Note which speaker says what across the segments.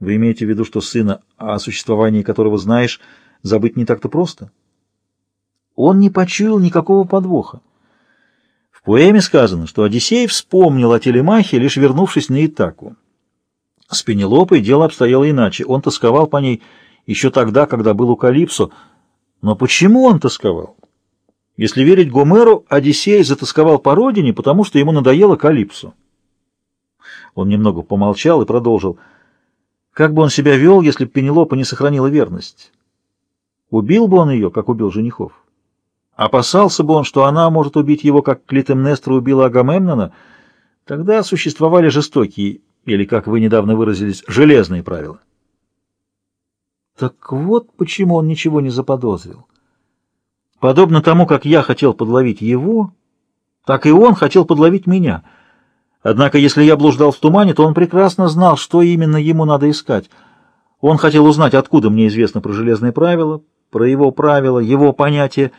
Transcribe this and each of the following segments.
Speaker 1: Вы имеете в виду, что сына, о существовании которого знаешь, забыть не так-то просто? Он не почуял никакого подвоха. В поэме сказано, что Одиссей вспомнил о Телемахе, лишь вернувшись на Итаку. С Пенелопой дело обстояло иначе. Он тосковал по ней еще тогда, когда был у Калипсо. Но почему он тосковал? Если верить Гомеру, Одиссей затасковал по родине, потому что ему надоело Калипсо. Он немного помолчал и продолжил. Как бы он себя вел, если бы Пенелопа не сохранила верность? Убил бы он ее, как убил женихов? Опасался бы он, что она может убить его, как Клитемнестра убила Агамемнона? Тогда существовали жестокие, или, как вы недавно выразились, железные правила. Так вот почему он ничего не заподозрил. Подобно тому, как я хотел подловить его, так и он хотел подловить меня. Однако, если я блуждал в тумане, то он прекрасно знал, что именно ему надо искать. Он хотел узнать, откуда мне известно про железные правила, про его правила, его понятия,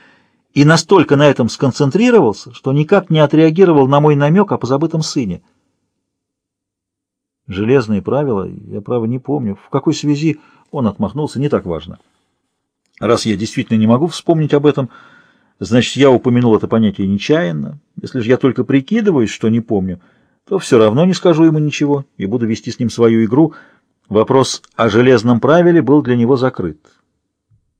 Speaker 1: и настолько на этом сконцентрировался, что никак не отреагировал на мой намек о позабытом сыне. Железные правила, я, право, не помню. В какой связи он отмахнулся, не так важно. Раз я действительно не могу вспомнить об этом, значит, я упомянул это понятие нечаянно. Если же я только прикидываюсь, что не помню, то все равно не скажу ему ничего и буду вести с ним свою игру. Вопрос о железном правиле был для него закрыт.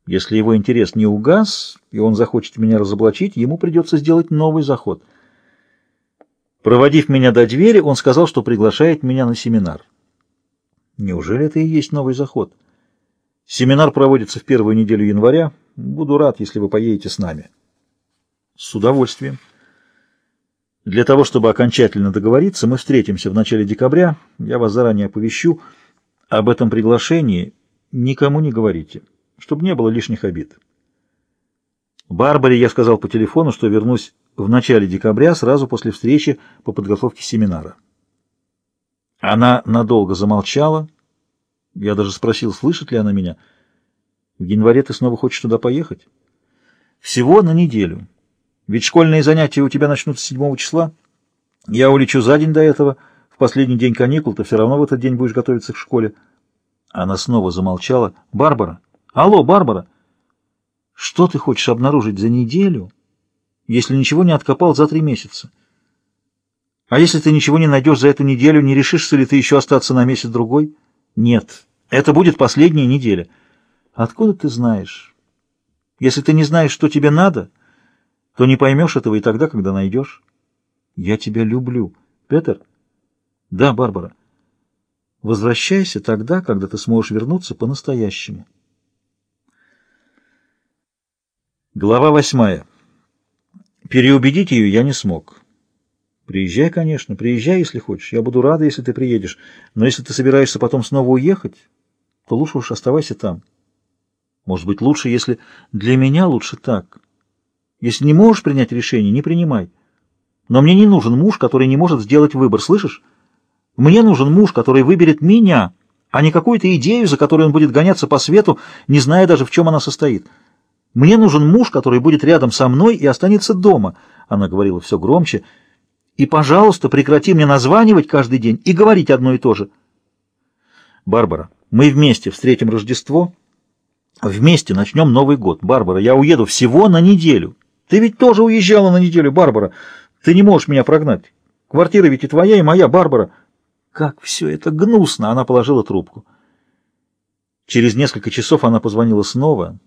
Speaker 1: Если его интерес не угас, и он захочет меня разоблачить, ему придется сделать новый заход. Проводив меня до двери, он сказал, что приглашает меня на семинар. Неужели это и есть новый заход? Семинар проводится в первую неделю января. Буду рад, если вы поедете с нами. С удовольствием. Для того, чтобы окончательно договориться, мы встретимся в начале декабря. Я вас заранее оповещу. Об этом приглашении никому не говорите, чтобы не было лишних обид. Барбаре я сказал по телефону, что вернусь в начале декабря, сразу после встречи по подготовке семинара. Она надолго замолчала, я даже спросил, слышит ли она меня. В январе ты снова хочешь туда поехать? Всего на неделю. Ведь школьные занятия у тебя начнутся 7 числа. Я улечу за день до этого. В последний день каникул ты все равно в этот день будешь готовиться к школе. Она снова замолчала. Барбара! Алло, Барбара! Что ты хочешь обнаружить за неделю, если ничего не откопал за три месяца? А если ты ничего не найдешь за эту неделю, не решишься ли ты еще остаться на месяц-другой? Нет, это будет последняя неделя. Откуда ты знаешь? Если ты не знаешь, что тебе надо, то не поймешь этого и тогда, когда найдешь. Я тебя люблю. Петр? Да, Барбара. Возвращайся тогда, когда ты сможешь вернуться по-настоящему. Глава восьмая. Переубедить ее я не смог. Приезжай, конечно, приезжай, если хочешь. Я буду рада, если ты приедешь. Но если ты собираешься потом снова уехать, то лучше уж оставайся там. Может быть, лучше, если... Для меня лучше так. Если не можешь принять решение, не принимай. Но мне не нужен муж, который не может сделать выбор, слышишь? Мне нужен муж, который выберет меня, а не какую-то идею, за которой он будет гоняться по свету, не зная даже, в чем она состоит. Мне нужен муж, который будет рядом со мной и останется дома. Она говорила все громче, — и, пожалуйста, прекрати мне названивать каждый день и говорить одно и то же. Барбара, мы вместе встретим Рождество, вместе начнем Новый год. Барбара, я уеду всего на неделю. Ты ведь тоже уезжала на неделю, Барбара. Ты не можешь меня прогнать. Квартира ведь и твоя, и моя, Барбара. Как все это гнусно! Она положила трубку. Через несколько часов она позвонила снова.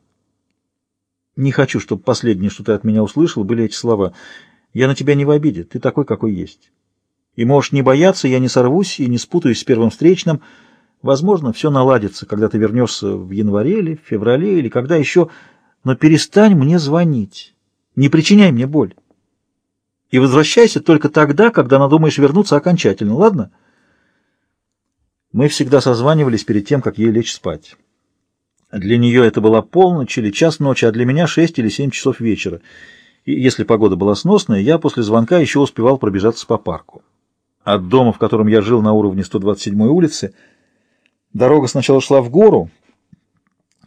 Speaker 1: Не хочу, чтобы последнее, что ты от меня услышал, были эти слова. Я на тебя не в обиде, ты такой, какой есть. И можешь не бояться, я не сорвусь и не спутаюсь с первым встречным. Возможно, все наладится, когда ты вернешься в январе или в феврале, или когда еще. Но перестань мне звонить. Не причиняй мне боль. И возвращайся только тогда, когда надумаешь вернуться окончательно, ладно? Мы всегда созванивались перед тем, как ей лечь спать. Для нее это была полночь или час ночи, а для меня шесть или семь часов вечера и если погода была сносная, я после звонка еще успевал пробежаться по парку. От дома, в котором я жил на уровне 127-й улицы, дорога сначала шла в гору,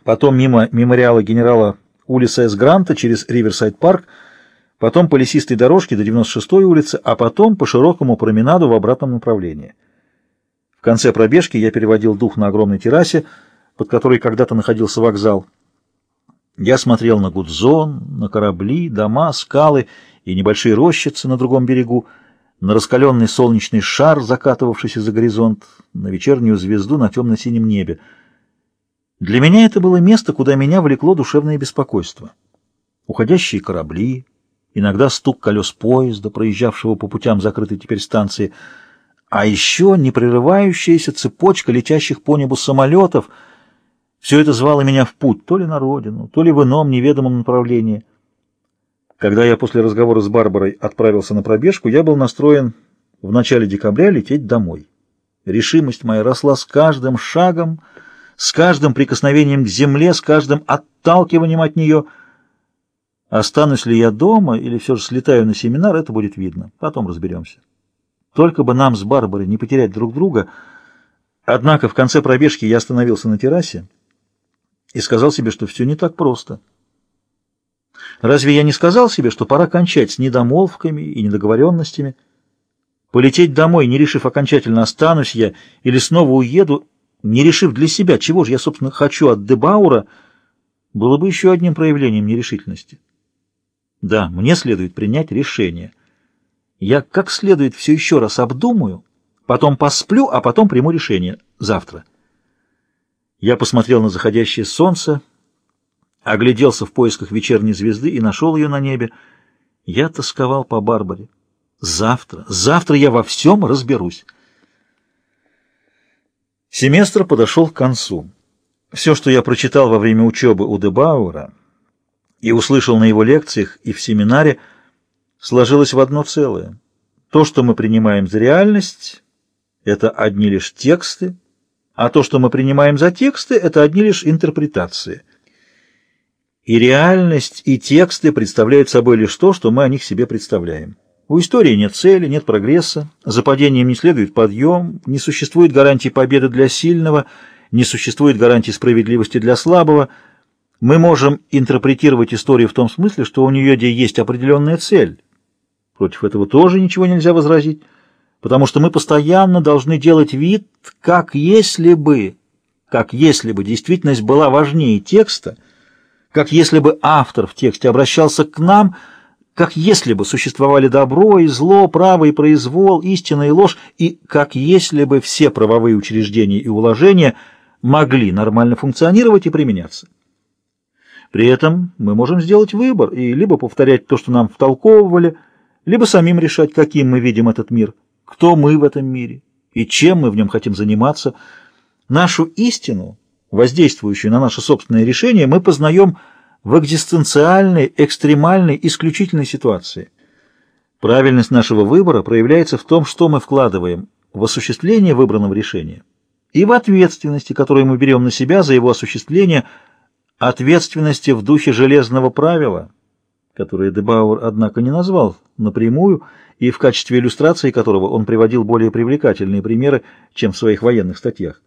Speaker 1: потом мимо мемориала генерала Улиса С. Гранта через Риверсайд-парк, потом по лесистой дорожке до 96-й улицы, а потом по широкому променаду в обратном направлении. конце пробежки я переводил дух на огромной террасе, под которой когда-то находился вокзал. Я смотрел на Гудзон, на корабли, дома, скалы и небольшие рощицы на другом берегу, на раскаленный солнечный шар, закатывавшийся за горизонт, на вечернюю звезду на темно-синем небе. Для меня это было место, куда меня влекло душевное беспокойство. Уходящие корабли, иногда стук колес поезда, проезжавшего по путям закрытой теперь станции, а еще непрерывающаяся цепочка летящих по небу самолетов — все это звало меня в путь, то ли на родину, то ли в ином неведомом направлении. Когда я после разговора с Барбарой отправился на пробежку, я был настроен в начале декабря лететь домой. Решимость моя росла с каждым шагом, с каждым прикосновением к земле, с каждым отталкиванием от нее. Останусь ли я дома или все же слетаю на семинар, это будет видно. Потом разберемся. Только бы нам с Барбарой не потерять друг друга. Однако в конце пробежки я остановился на террасе, и сказал себе, что все не так просто. Разве я не сказал себе, что пора кончать с недомолвками и недоговоренностями? Полететь домой, не решив окончательно, останусь я или снова уеду, не решив для себя, чего же я, собственно, хочу от Дебаура, было бы еще одним проявлением нерешительности. Да, мне следует принять решение. Я как следует все еще раз обдумаю, потом посплю, а потом приму решение завтра. Я посмотрел на заходящее солнце, огляделся в поисках вечерней звезды и нашел ее на небе. Я тосковал по Барбаре. Завтра, завтра я во всем разберусь. Семестр подошел к концу. Все, что я прочитал во время учебы у Дебауэра и услышал на его лекциях и в семинаре, сложилось в одно целое. То, что мы принимаем за реальность, это одни лишь тексты, а то, что мы принимаем за тексты, это одни лишь интерпретации. И реальность, и тексты представляют собой лишь то, что мы о них себе представляем. У истории нет цели, нет прогресса, за падением не следует подъем, не существует гарантии победы для сильного, не существует гарантии справедливости для слабого. Мы можем интерпретировать историю в том смысле, что у нее есть определенная цель. Против этого тоже ничего нельзя возразить потому что мы постоянно должны делать вид, как если бы, как если бы действительность была важнее текста, как если бы автор в тексте обращался к нам, как если бы существовали добро и зло, право и произвол, истина и ложь, и как если бы все правовые учреждения и уложения могли нормально функционировать и применяться. При этом мы можем сделать выбор и либо повторять то, что нам втолковывали, либо самим решать, каким мы видим этот мир – кто мы в этом мире и чем мы в нем хотим заниматься. Нашу истину, воздействующую на наше собственное решение, мы познаем в экзистенциальной, экстремальной, исключительной ситуации. Правильность нашего выбора проявляется в том, что мы вкладываем в осуществление выбранного решения и в ответственности, которую мы берем на себя за его осуществление, ответственности в духе железного правила, которое Дебауэр, однако, не назвал напрямую, и в качестве иллюстрации которого он приводил более привлекательные примеры, чем в своих военных статьях.